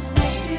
was nice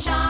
Shine.